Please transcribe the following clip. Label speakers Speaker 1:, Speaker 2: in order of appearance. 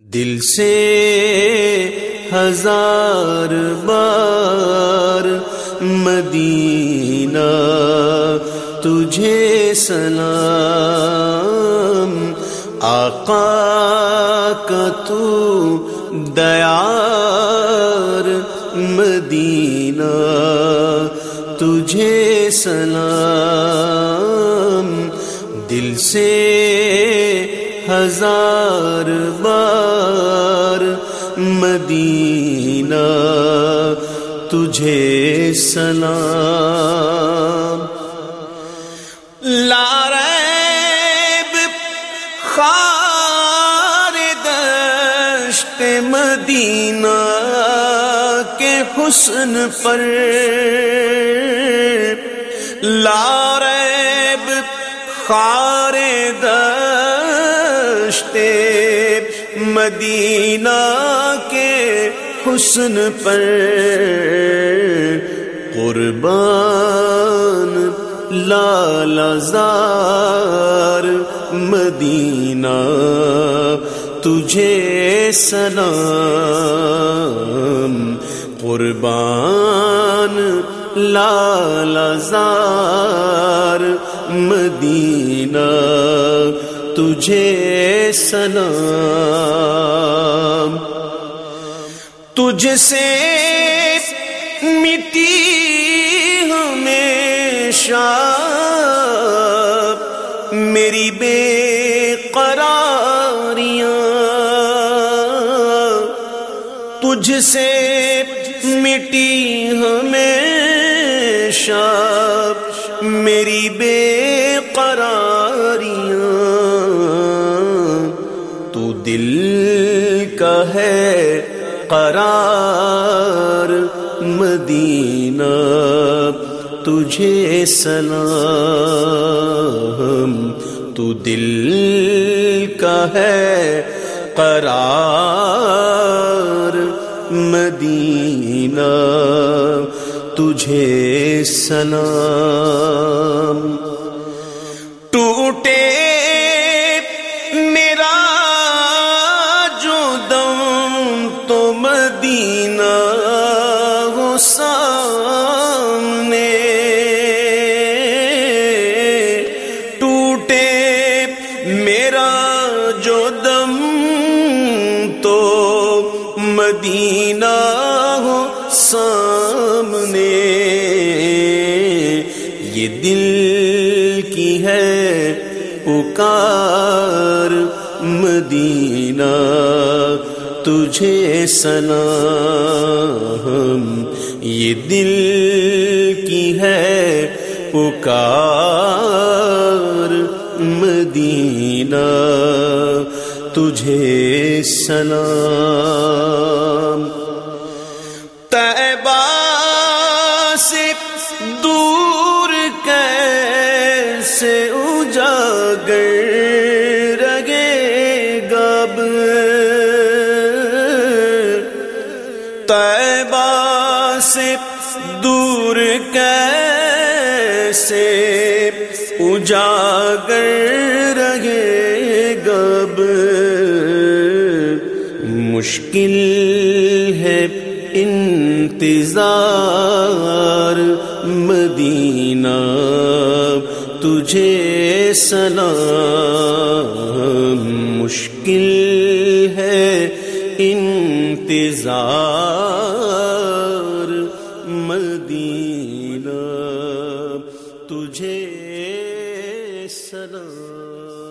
Speaker 1: دل سے ہزار بار مدینہ تجھے سلام، آقا کا تو دیار مدینہ تجھے سلام۔ دل سے ہزار بار مدینہ تجھے سلام۔ لاریب خار دشت مدینہ کے حسن پر۔ لاریب خار دشت مدینہ کے حسن پر قربان لال زار مدینہ تجھے سلام۔ قربان لال زار مدینہ تجھے سلام۔ تجھ سے مٹی ہمیشہ۔ میری بے قراریاں۔ تجھ سے مٹی ہمیشہ۔ میری بے قراریاں۔ کا ہے قرار مدینہ تجھے سلام تو دل کا ہے قرار مدینہ تجھے سلام۔ مدینہ ہو سامنے ٹوٹے میرا جو دم تو مدینہ ہو سامنے یہ دل پکار مدینہ، تجھے سلام، یہ دل کی ہے پکار مدینہ، تجھے سلام۔ طیبہ سے دور کیسے طیبہ سے دور کیسے اجاگر رگے گب؟ مشکل ہے انتظار مدینہ تجھے سلام۔ انتظار مدینہ تجھے سلام